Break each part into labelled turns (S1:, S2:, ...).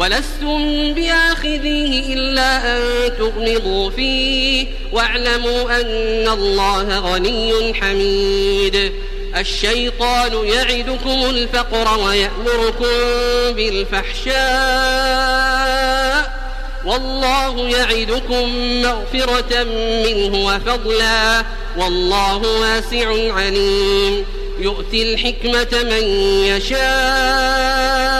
S1: ولستم بآخذيه إلا أن تغمضوا فيه واعلموا أن الله غني حميد. الشيطان يعدكم الفقر ويأمركم بالفحشاء. والله يعدكم مغفرة منه وفضلا. والله واسع عليم. يؤتي الحكمة من يشاء.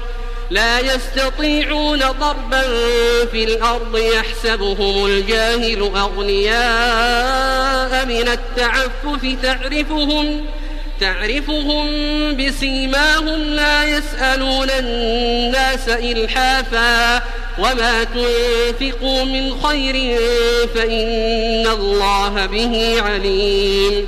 S1: لا يستطيعون ضربا في الأرض يحسبهم الجاهل أغنياء من التعفف تعرفهم تعرفهم بسيماهم لا يسألون الناس إلحافا وما تنفقوا من خير فإن الله به عليم.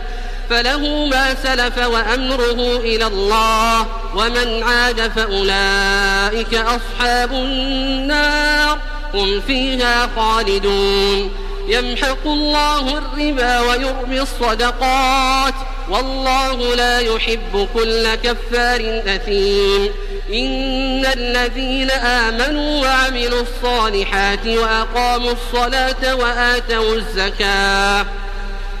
S1: فله ما سلف وأمره إلى الله ومن عاد فأولئك أصحاب النار هم فيها خالدون. يمحق الله الربا ويربي الصدقات والله لا يحب كل كفار أثيم. إن الذين آمنوا وعملوا الصالحات وأقاموا الصلاة وآتوا الزكاة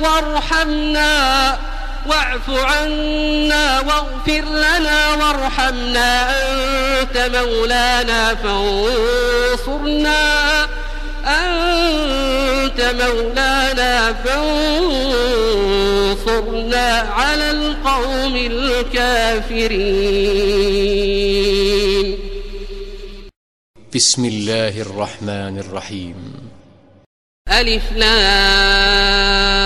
S1: وارحمنا واعف عنا واغفر لنا وارحمنا أنت مولانا فانصرنا أنت مولانا فانصرنا على القوم الكافرين.
S2: بسم الله الرحمن الرحيم.
S1: ألف لام.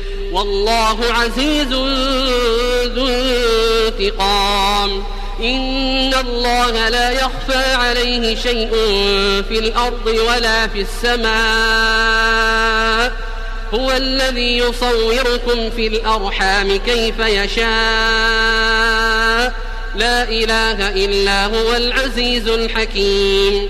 S1: والله عزيز ذو انتقام. إن الله لا يخفى عليه شيء في الأرض ولا في السماء. هو الذي يصوركم في الأرحام كيف يشاء. لا إله إلا هو العزيز الحكيم.